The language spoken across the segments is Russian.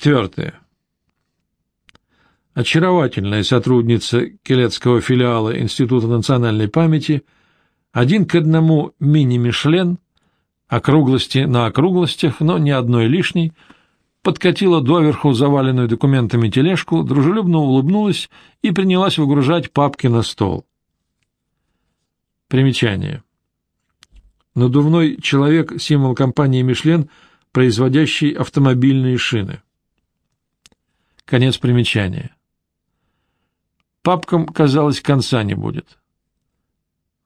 Четвертое. Очаровательная сотрудница Келецкого филиала Института национальной памяти, один к одному мини-мишлен, округлости на округлостях, но ни одной лишней, подкатила доверху заваленную документами тележку, дружелюбно улыбнулась и принялась выгружать папки на стол. Примечание. Надувной человек – символ компании «Мишлен», производящей автомобильные шины. Конец примечания. Папкам, казалось, конца не будет.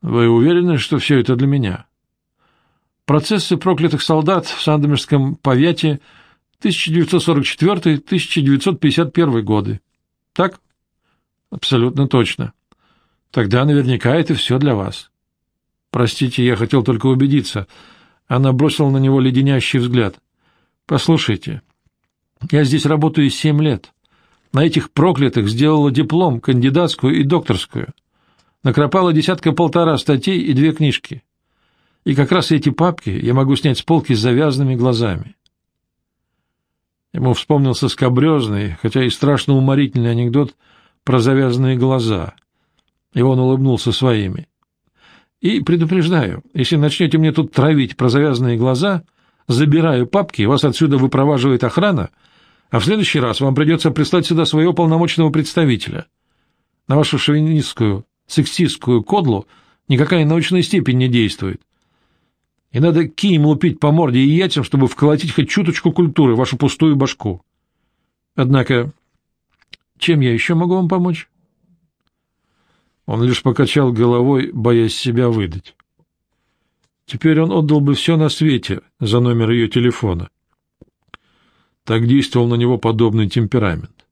Вы уверены, что все это для меня? Процессы проклятых солдат в Сандомирском повете 1944-1951 годы. Так? Абсолютно точно. Тогда наверняка это все для вас. Простите, я хотел только убедиться. Она бросила на него леденящий взгляд. Послушайте, я здесь работаю семь лет. На этих проклятых сделала диплом, кандидатскую и докторскую. Накропала десятка-полтора статей и две книжки. И как раз эти папки я могу снять с полки с завязанными глазами. Ему вспомнился скобрезный, хотя и страшно уморительный анекдот про завязанные глаза, и он улыбнулся своими. И предупреждаю, если начнете мне тут травить про завязанные глаза, забираю папки, вас отсюда выпроваживает охрана, а в следующий раз вам придется прислать сюда своего полномочного представителя. На вашу шовинистскую, сексистскую кодлу никакая научная степень не действует. И надо кием лупить по морде и яйцам, чтобы вколотить хоть чуточку культуры в вашу пустую башку. Однако, чем я еще могу вам помочь? Он лишь покачал головой, боясь себя выдать. Теперь он отдал бы все на свете за номер ее телефона. Так действовал на него подобный темперамент.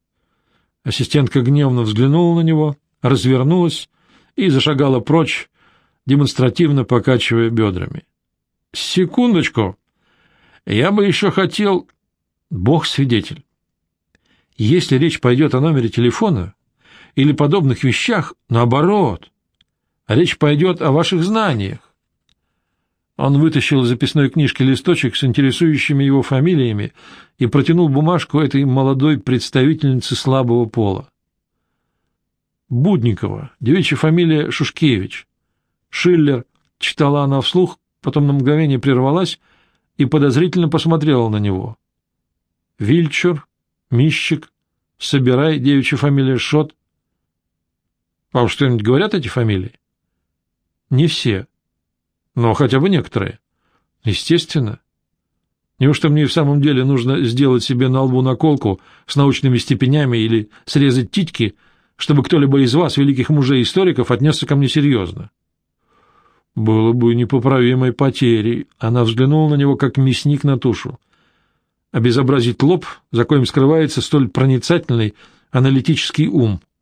Ассистентка гневно взглянула на него, развернулась и зашагала прочь, демонстративно покачивая бедрами. — Секундочку. Я бы еще хотел... Бог свидетель. Если речь пойдет о номере телефона, или подобных вещах, наоборот. Речь пойдет о ваших знаниях. Он вытащил из записной книжки листочек с интересующими его фамилиями и протянул бумажку этой молодой представительнице слабого пола. Будникова, девичья фамилия Шушкевич. Шиллер, читала она вслух, потом на мгновение прервалась и подозрительно посмотрела на него. Вильчур, Мищик, Собирай, девичья фамилия Шот, вам что-нибудь говорят эти фамилии? Не все. Но хотя бы некоторые. Естественно. Неужто мне в самом деле нужно сделать себе на лбу наколку с научными степенями или срезать титьки, чтобы кто-либо из вас, великих мужей-историков, отнесся ко мне серьезно? Было бы непоправимой потерей. Она взглянула на него, как мясник на тушу. Обезобразить лоб, за коим скрывается столь проницательный аналитический ум —